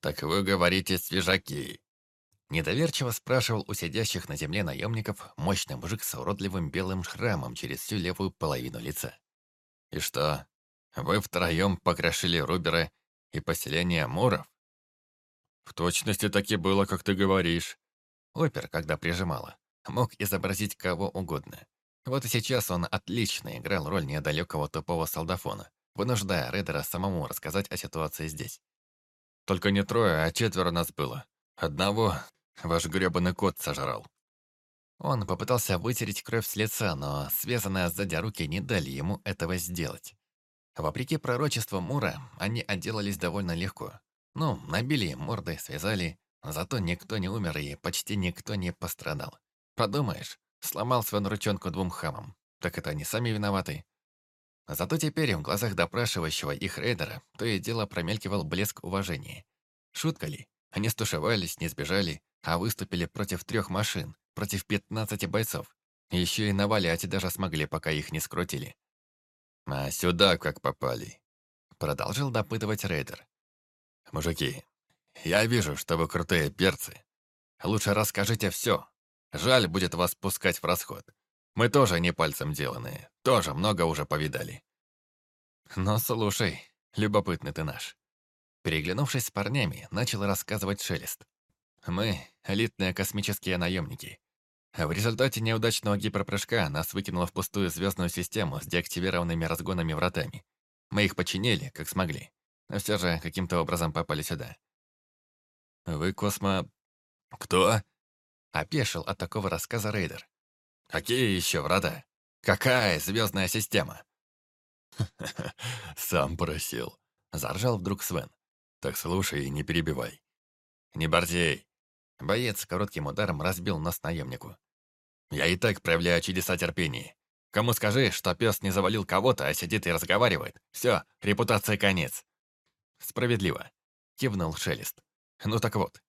так вы говорите свежаки?» Недоверчиво спрашивал у сидящих на земле наемников мощный мужик с уродливым белым шрамом через всю левую половину лица. «И что, вы втроем покрошили Рубера и поселение Муров?» «В точности таки было, как ты говоришь». Опер, когда прижимала, мог изобразить кого угодно. Вот и сейчас он отлично играл роль недалекого тупого солдафона, вынуждая Рейдера самому рассказать о ситуации здесь. «Только не трое, а четверо нас было. Одного ваш грёбаный кот сожрал». Он попытался вытереть кровь с лица, но связанные сзади руки не дали ему этого сделать. Вопреки пророчеству Мура, они отделались довольно легко. Ну, набили им морды, связали, зато никто не умер и почти никто не пострадал. Подумаешь, сломал свою ручонку двум хамам. Так это они сами виноваты. Зато теперь в глазах допрашивающего их рейдера то и дело промелькивал блеск уважения. Шутка ли? Они стушевались, не сбежали, а выступили против трех машин, против 15 бойцов. Еще и навалять даже смогли, пока их не скрутили. «А сюда как попали?» Продолжил допытывать рейдер. «Мужики, я вижу, что вы крутые перцы. Лучше расскажите все. Жаль будет вас пускать в расход. Мы тоже не пальцем деланные, тоже много уже повидали». «Но слушай, любопытный ты наш». Переглянувшись с парнями, начал рассказывать Шелест. «Мы — элитные космические наемники. В результате неудачного гиперпрыжка нас выкинуло в пустую звездную систему с деактивированными разгонами вратами. Мы их починили, как смогли, но все же каким-то образом попали сюда. «Вы космо...» «Кто?» Опешил от такого рассказа Рейдер. «Какие еще врата? Какая звездная система?» «Сам просил», — заржал вдруг Свен. «Так слушай и не перебивай». «Не борзей». Боец коротким ударом разбил нос наемнику. Я и так проявляю чудеса терпения. Кому скажи, что пес не завалил кого-то, а сидит и разговаривает. Все, репутация конец. Справедливо. Кивнул Шелест. Ну так вот.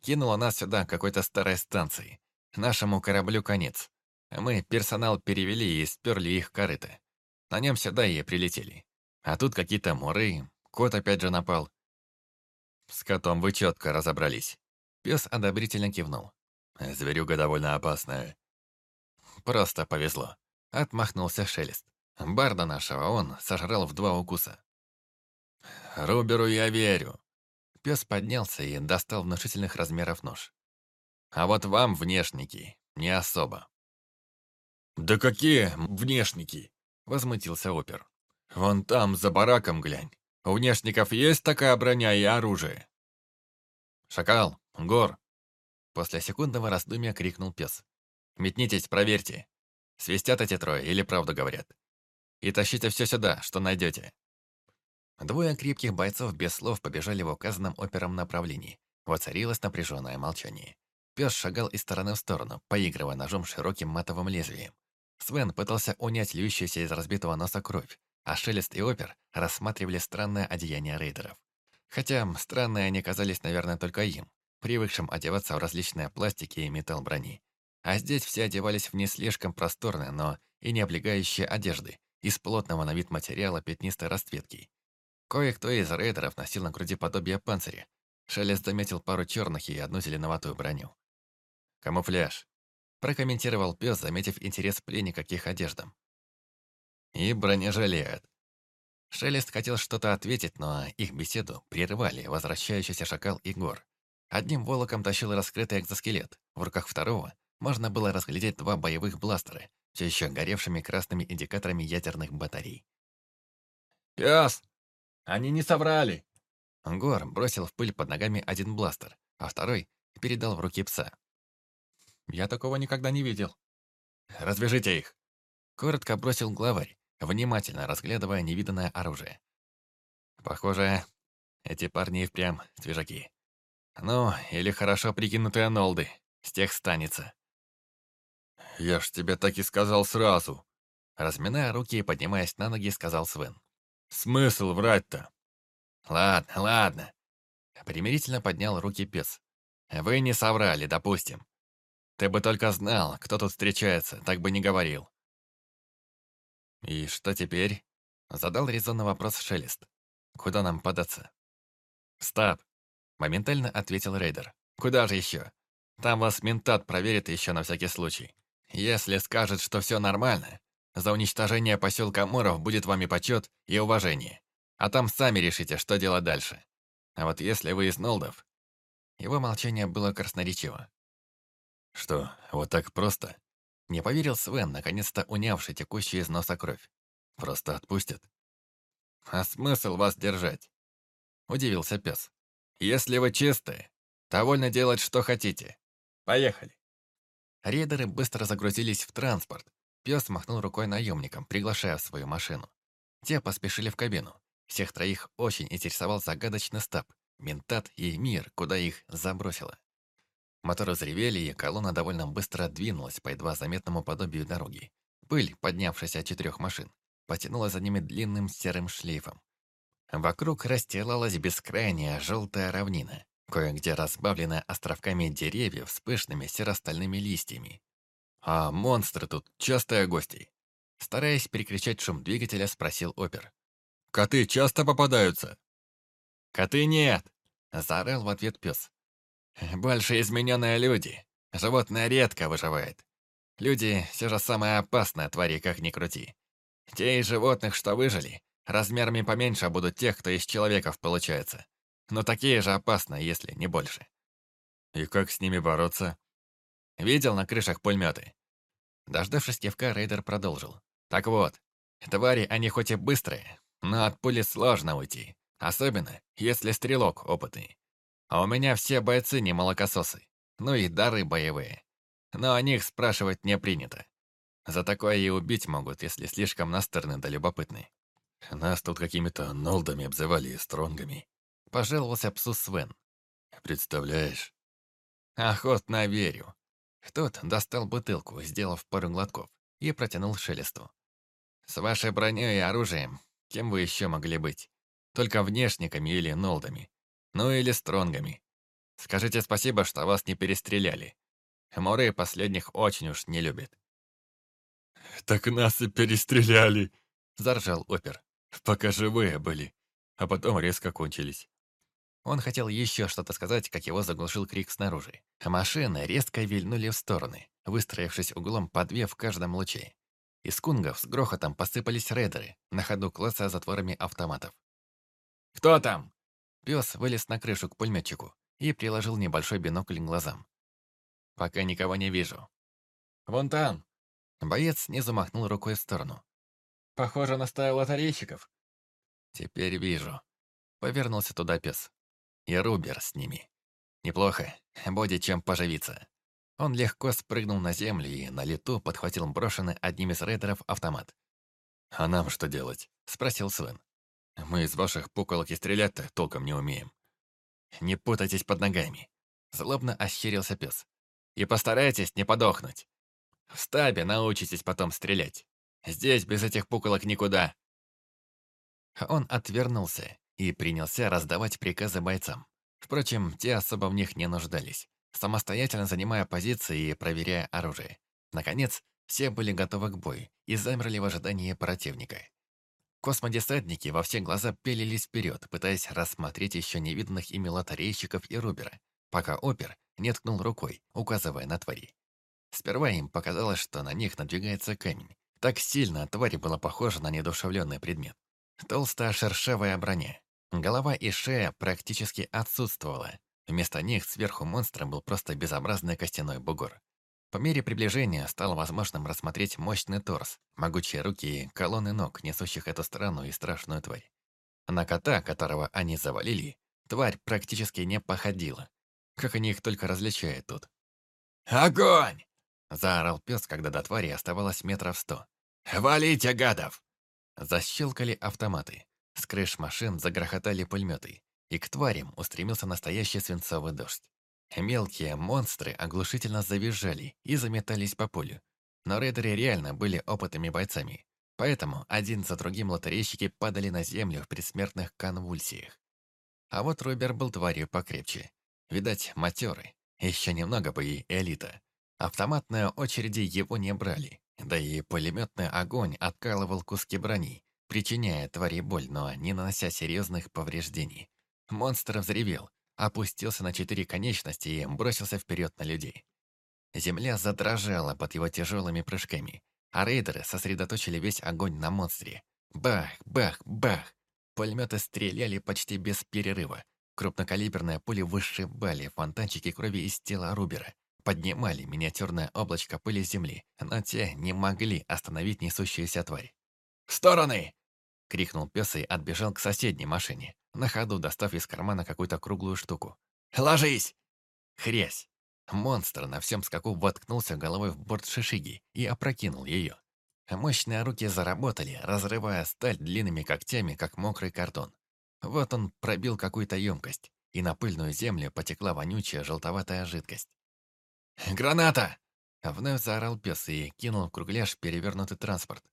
Кинула нас сюда какой-то старой станции. Нашему кораблю конец. Мы персонал перевели и сперли их корыто. На нем сюда и прилетели. А тут какие-то муры, кот опять же напал. С котом вы четко разобрались. Пес одобрительно кивнул. Зверюга довольно опасная. Просто повезло. Отмахнулся Шелест. Барда нашего он сожрал в два укуса. Руберу я верю. Пес поднялся и достал внушительных размеров нож. А вот вам, внешники, не особо. «Да какие внешники?» — возмутился опер. «Вон там, за бараком глянь. У внешников есть такая броня и оружие?» «Шакал, Гор, После секундного раздумья крикнул пес. «Метнитесь, проверьте. Свистят эти трое или правду говорят. И тащите все сюда, что найдете». Двое крепких бойцов без слов побежали в указанном опером направлении. Воцарилось напряженное молчание. Пес шагал из стороны в сторону, поигрывая ножом широким матовым лезвием. Свен пытался унять льющуюся из разбитого носа кровь, а Шелест и Опер рассматривали странное одеяние рейдеров. Хотя странные они казались, наверное, только им привыкшим одеваться в различные пластики и металл брони. А здесь все одевались в не слишком просторные, но и не облегающие одежды, из плотного на вид материала пятнистой расцветки. Кое-кто из рейдеров носил на груди подобие панциря. Шелест заметил пару черных и одну зеленоватую броню. «Камуфляж», — прокомментировал пес, заметив интерес пленника к их одеждам. «И бронежилет». Шелест хотел что-то ответить, но их беседу прерывали возвращающийся шакал Игор. Одним волоком тащил раскрытый экзоскелет. В руках второго можно было разглядеть два боевых бластера, все еще горевшими красными индикаторами ядерных батарей. «Пес! Они не соврали!» Гор бросил в пыль под ногами один бластер, а второй передал в руки пса. «Я такого никогда не видел». «Развяжите их!» Коротко бросил главарь, внимательно разглядывая невиданное оружие. «Похоже, эти парни и впрямь свежаки. Ну, или хорошо прикинутые нолды. С тех станется. «Я ж тебе так и сказал сразу», Разминая руки и поднимаясь на ноги, сказал Свен. «Смысл врать-то?» «Ладно, ладно». Примирительно поднял руки пес. «Вы не соврали, допустим. Ты бы только знал, кто тут встречается, так бы не говорил». «И что теперь?» Задал резонный вопрос Шелест. «Куда нам податься?» «Стоп!» Моментально ответил рейдер. «Куда же еще? Там вас ментат проверит еще на всякий случай. Если скажет, что все нормально, за уничтожение поселка Муров будет вами почет и уважение. А там сами решите, что делать дальше. А вот если вы из Нолдов...» Его молчание было красноречиво. «Что, вот так просто?» Не поверил Свен, наконец-то унявший текущую из носа кровь. «Просто отпустят?» «А смысл вас держать?» Удивился пес. «Если вы чистые, довольно делать, что хотите. Поехали!» Рейдеры быстро загрузились в транспорт. Пес махнул рукой наемникам, приглашая в свою машину. Те поспешили в кабину. Всех троих очень интересовал загадочный стаб, ментат и мир, куда их забросило. Моторы взревели, и колонна довольно быстро двинулась по едва заметному подобию дороги. Пыль, поднявшаяся от четырех машин, потянула за ними длинным серым шлейфом. Вокруг расстилалась бескрайняя желтая равнина, кое-где разбавленная островками деревьев с пышными серо-стальными листьями. «А монстры тут частые гости?» Стараясь перекричать шум двигателя, спросил опер. «Коты часто попадаются?» «Коты нет!» — заорал в ответ пес. «Больше измененные люди. Животное редко выживает. Люди все же самые опасные твари, как ни крути. Те из животных, что выжили, размерами поменьше будут тех, кто из человеков получается. Но такие же опасные, если не больше. И как с ними бороться? Видел на крышах пулеметы. Дождавшись кивка, рейдер продолжил. Так вот, твари, они хоть и быстрые, но от пули сложно уйти. Особенно, если стрелок опытный. А у меня все бойцы не молокососы. Ну и дары боевые. Но о них спрашивать не принято. За такое и убить могут, если слишком настырны да любопытны. Нас тут какими-то нолдами обзывали и стронгами. Пожаловался псу Свен. Представляешь? Охотно верю. Тот достал бутылку, сделав пару глотков, и протянул Шелесту. С вашей броней и оружием, кем вы еще могли быть? Только внешниками или нолдами. Ну или стронгами. Скажите спасибо, что вас не перестреляли. Моры последних очень уж не любят. «Так нас и перестреляли!» — заржал опер. «Пока живые были, а потом резко кончились». Он хотел еще что-то сказать, как его заглушил крик снаружи. Машины резко вильнули в стороны, выстроившись углом по две в каждом луче. Из кунгов с грохотом посыпались рейдеры, на ходу класса затворами автоматов. «Кто там?» Пес вылез на крышу к пулеметчику и приложил небольшой бинокль к глазам. «Пока никого не вижу». «Вон там!» Боец снизу махнул рукой в сторону. «Похоже на стаю лотерейщиков». «Теперь вижу». Повернулся туда пес. И Рубер с ними. Неплохо, будет чем поживиться. Он легко спрыгнул на землю и на лету подхватил брошенный одним из рейдеров автомат. «А нам что делать?» — спросил Свен. «Мы из ваших пуколок и стрелять-то толком не умеем». «Не путайтесь под ногами», — злобно ощерился пес. «И постарайтесь не подохнуть. В стабе научитесь потом стрелять. Здесь без этих пуколок никуда». Он отвернулся и принялся раздавать приказы бойцам. Впрочем, те особо в них не нуждались, самостоятельно занимая позиции и проверяя оружие. Наконец, все были готовы к бою и замерли в ожидании противника. Космодесантники во все глаза пелились вперед, пытаясь рассмотреть еще невиданных ими лотерейщиков и Рубера, пока опер не ткнул рукой, указывая на твари. Сперва им показалось, что на них надвигается камень. Так сильно тварь была похожа на недушевленный предмет. Толстая шершавая броня. Голова и шея практически отсутствовала. Вместо них сверху монстра был просто безобразный костяной бугор. По мере приближения стало возможным рассмотреть мощный торс, могучие руки и колонны ног, несущих эту странную и страшную тварь. На кота, которого они завалили, тварь практически не походила. Как они их только различают тут. «Огонь!» — заорал пес, когда до твари оставалось метров сто. «Валите, гадов!» Защелкали автоматы. С крыш машин загрохотали пулеметы, и к тварям устремился настоящий свинцовый дождь. Мелкие монстры оглушительно завизжали и заметались по полю. Но рейдеры реально были опытными бойцами, поэтому один за другим лотерейщики падали на землю в предсмертных конвульсиях. А вот Рубер был тварью покрепче. Видать, матерый. Еще немного бы и элита. Автоматные очереди его не брали, да и пулеметный огонь откалывал куски брони, причиняя твари боль, но не нанося серьезных повреждений. Монстр взревел, опустился на четыре конечности и бросился вперед на людей. Земля задрожала под его тяжелыми прыжками, а рейдеры сосредоточили весь огонь на монстре. Бах, бах, бах! Пулеметы стреляли почти без перерыва. Крупнокалиберные пули вышибали фонтанчики крови из тела Рубера, поднимали миниатюрное облачко пыли с земли, но те не могли остановить несущуюся тварь. «В стороны!» — крикнул пес и отбежал к соседней машине, на ходу достав из кармана какую-то круглую штуку. «Ложись!» Хрясь! Монстр на всем скаку воткнулся головой в борт шишиги и опрокинул ее. Мощные руки заработали, разрывая сталь длинными когтями, как мокрый картон. Вот он пробил какую-то емкость, и на пыльную землю потекла вонючая желтоватая жидкость. «Граната!» Вновь заорал пес и кинул в кругляш перевернутый транспорт.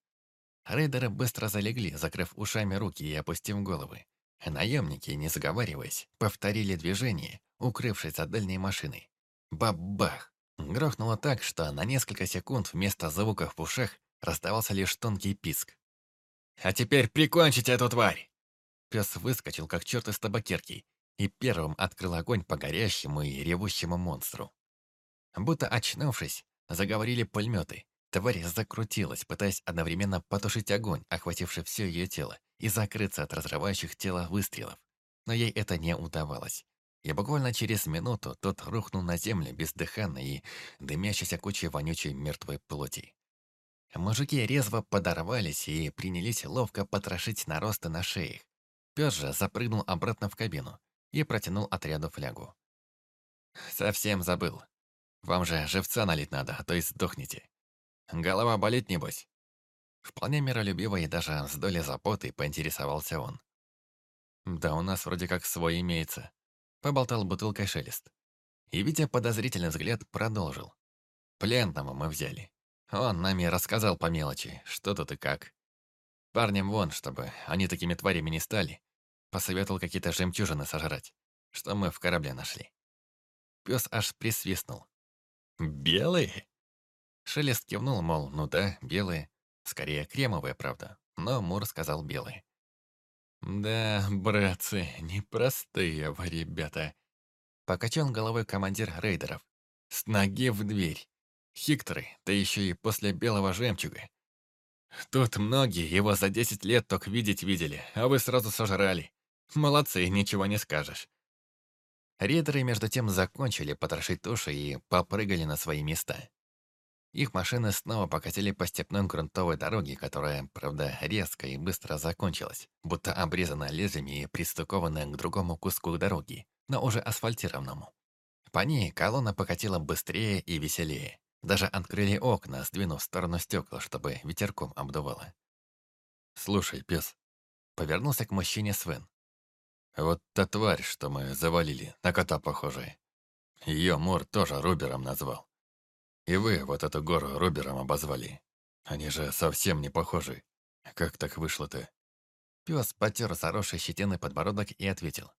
Рейдеры быстро залегли, закрыв ушами руки и опустив головы. Наемники, не заговариваясь, повторили движение, укрывшись за дальней машиной. Бабах! Грохнуло так, что на несколько секунд вместо звуков в ушах раздавался лишь тонкий писк. «А теперь прикончите эту тварь!» Пес выскочил, как черт из табакерки, и первым открыл огонь по горящему и ревущему монстру. Будто очнувшись, заговорили пулеметы. Тварь закрутилась, пытаясь одновременно потушить огонь, охвативший все ее тело, и закрыться от разрывающих тело выстрелов. Но ей это не удавалось. И буквально через минуту тот рухнул на землю бездыханный и дымящейся кучей вонючей мертвой плоти. Мужики резво подорвались и принялись ловко потрошить наросты на шеях. Пес же запрыгнул обратно в кабину и протянул отряду флягу. «Совсем забыл. Вам же живца налить надо, а то и сдохнете. Голова болит, небось?» Вполне миролюбиво и даже с долей заботы поинтересовался он. «Да у нас вроде как свой имеется», Поболтал бутылкой шелест. И, видя подозрительный взгляд, продолжил. Пленного мы взяли. Он нами рассказал по мелочи, что тут и как. Парням вон, чтобы они такими тварями не стали, посоветовал какие-то жемчужины сожрать, что мы в корабле нашли. Пес аж присвистнул. «Белые?» Шелест кивнул, мол, ну да, белые. Скорее, кремовые, правда. Но Мур сказал белые. «Да, братцы, непростые вы ребята», — покачал головой командир рейдеров. «С ноги в дверь. Хикторы, да еще и после белого жемчуга. Тут многие его за десять лет только видеть видели, а вы сразу сожрали. Молодцы, ничего не скажешь». Рейдеры между тем закончили потрошить туши и попрыгали на свои места. Их машины снова покатили по степной грунтовой дороге, которая, правда, резко и быстро закончилась, будто обрезана лезвиями и пристыкованная к другому куску дороги, но уже асфальтированному. По ней колонна покатила быстрее и веселее. Даже открыли окна, сдвинув в сторону стекла, чтобы ветерком обдувало. «Слушай, пес», — повернулся к мужчине Свен. «Вот та тварь, что мы завалили, на кота похожая. Ее Мор тоже Рубером назвал. И вы вот эту гору Рубером обозвали. Они же совсем не похожи. Как так вышло-то?» Пес потер заросший щетиной подбородок и ответил.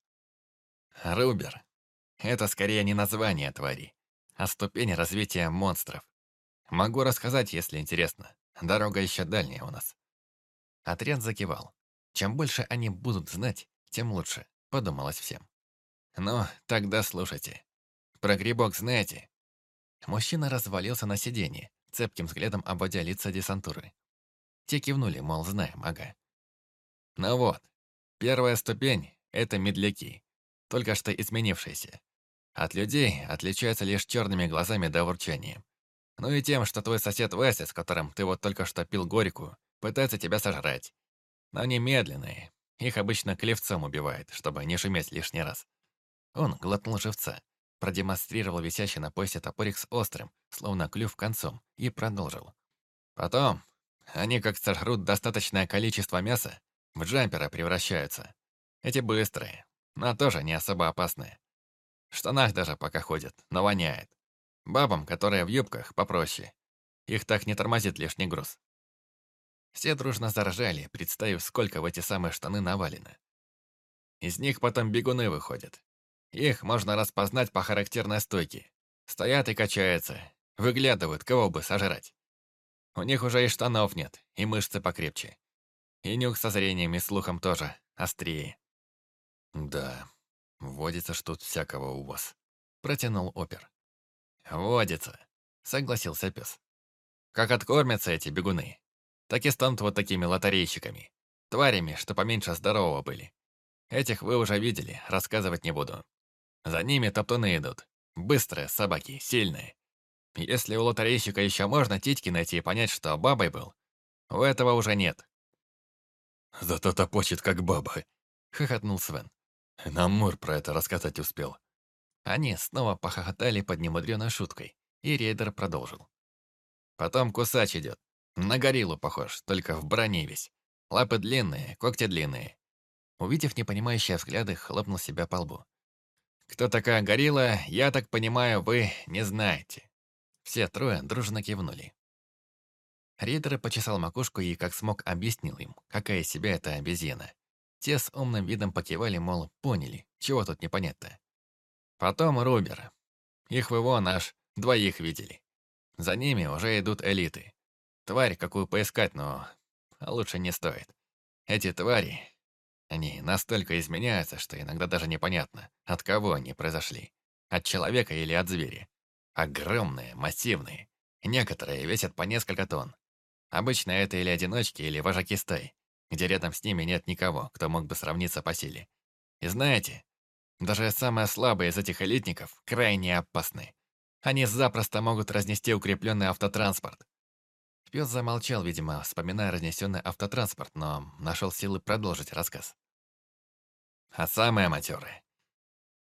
«Рубер. Это скорее не название твари, а ступень развития монстров. Могу рассказать, если интересно. Дорога еще дальняя у нас». Отряд закивал. Чем больше они будут знать, тем лучше, подумалось всем. «Ну, тогда слушайте. Про грибок знаете?» Мужчина развалился на сиденье, цепким взглядом обводя лица десантуры. Те кивнули, мол, знаем, ага. Ну вот, первая ступень — это медляки, только что изменившиеся. От людей отличаются лишь черными глазами до ворчания. Ну и тем, что твой сосед Вася, с которым ты вот только что пил горькую, пытается тебя сожрать. Но они медленные, их обычно клевцом убивает, чтобы не шуметь лишний раз. Он глотнул живца, продемонстрировал висящий на поясе топорик с острым, словно клюв концом, и продолжил. Потом они, как сожрут достаточное количество мяса, в джампера превращаются. Эти быстрые, но тоже не особо опасные. В штанах даже пока ходят, но воняет. Бабам, которые в юбках, попроще. Их так не тормозит лишний груз. Все дружно заржали, представив, сколько в эти самые штаны навалено. Из них потом бегуны выходят. Их можно распознать по характерной стойке. Стоят и качаются, выглядывают, кого бы сожрать. У них уже и штанов нет, и мышцы покрепче. И нюх со зрением и слухом тоже острее. Да, «Водится ж тут всякого у вас», — протянул опер. «Водится», — согласился пес. «Как откормятся эти бегуны, так и станут вот такими лотерейщиками, тварями, что поменьше здорового были. Этих вы уже видели, рассказывать не буду. За ними топтуны идут. Быстрые собаки, сильные. Если у лотерейщика еще можно титьки найти и понять, что бабой был, у этого уже нет. «Зато топочет, как баба», — хохотнул Свен. Нам Мур про это рассказать успел. Они снова похохотали под немудреной шуткой, и рейдер продолжил. Потом кусач идет. На гориллу похож, только в броне весь. Лапы длинные, когти длинные. Увидев непонимающие взгляды, хлопнул себя по лбу. «Кто такая горилла, я так понимаю, вы не знаете». Все трое дружно кивнули. Рейдер почесал макушку и, как смог, объяснил им, какая из себя эта обезьяна. Те с умным видом покивали, мол, поняли, чего тут непонятно. Потом Рубер. Их в его наш двоих видели. За ними уже идут элиты. Тварь, какую поискать, но лучше не стоит. Эти твари, они настолько изменяются, что иногда даже непонятно, от кого они произошли. От человека или от зверя. Огромные, массивные. Некоторые весят по несколько тонн. Обычно это или одиночки, или вожаки стай, где рядом с ними нет никого, кто мог бы сравниться по силе. И знаете, даже самые слабые из этих элитников крайне опасны. Они запросто могут разнести укрепленный автотранспорт. Пес замолчал, видимо, вспоминая разнесенный автотранспорт, но нашел силы продолжить рассказ. А самые матерые.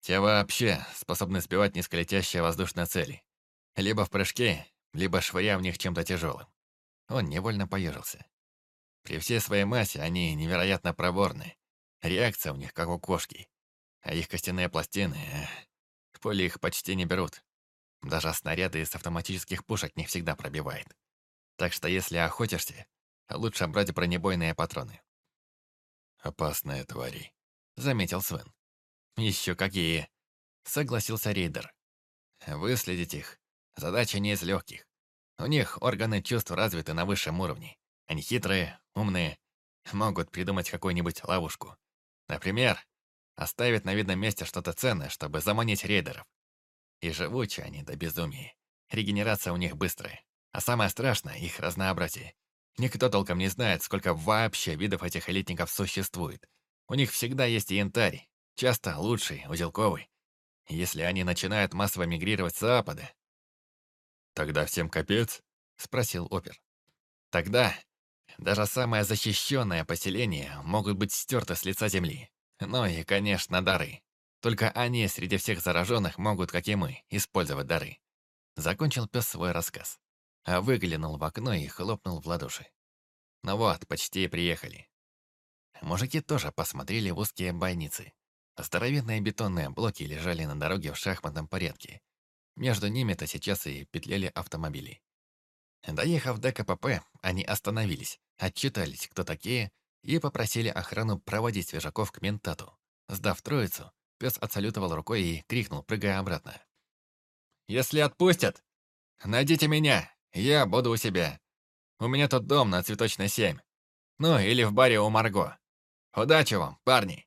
Те вообще способны сбивать низколетящие воздушные цели. Либо в прыжке, либо швыря в них чем-то тяжелым. Он невольно поежился. При всей своей массе они невероятно проворны. Реакция у них как у кошки. А их костяные пластины... В поле их почти не берут. Даже снаряды из автоматических пушек не всегда пробивает. Так что если охотишься, лучше брать бронебойные патроны. «Опасные твари», заметил Свен. «Еще какие!» — согласился рейдер. «Выследить их — задача не из легких. У них органы чувств развиты на высшем уровне. Они хитрые, умные, могут придумать какую-нибудь ловушку. Например, оставить на видном месте что-то ценное, чтобы заманить рейдеров. И живучие они до безумия. Регенерация у них быстрая. А самое страшное — их разнообразие. Никто толком не знает, сколько вообще видов этих элитников существует. У них всегда есть янтарь, часто лучший, узелковый. Если они начинают массово мигрировать с запада... «Тогда всем капец?» — спросил опер. «Тогда даже самое защищенное поселение могут быть стерты с лица земли. Ну и, конечно, дары. Только они среди всех зараженных могут, как и мы, использовать дары». Закончил пес свой рассказ. А выглянул в окно и хлопнул в ладоши. «Ну вот, почти приехали. Мужики тоже посмотрели в узкие бойницы. Здоровенные бетонные блоки лежали на дороге в шахматном порядке. Между ними-то сейчас и петляли автомобили. Доехав до КПП, они остановились, отчитались, кто такие, и попросили охрану проводить свежаков к ментату. Сдав троицу, пес отсалютовал рукой и крикнул, прыгая обратно. «Если отпустят, найдите меня, я буду у себя. У меня тут дом на Цветочной 7. Ну, или в баре у Марго. Удачи вам, парни!»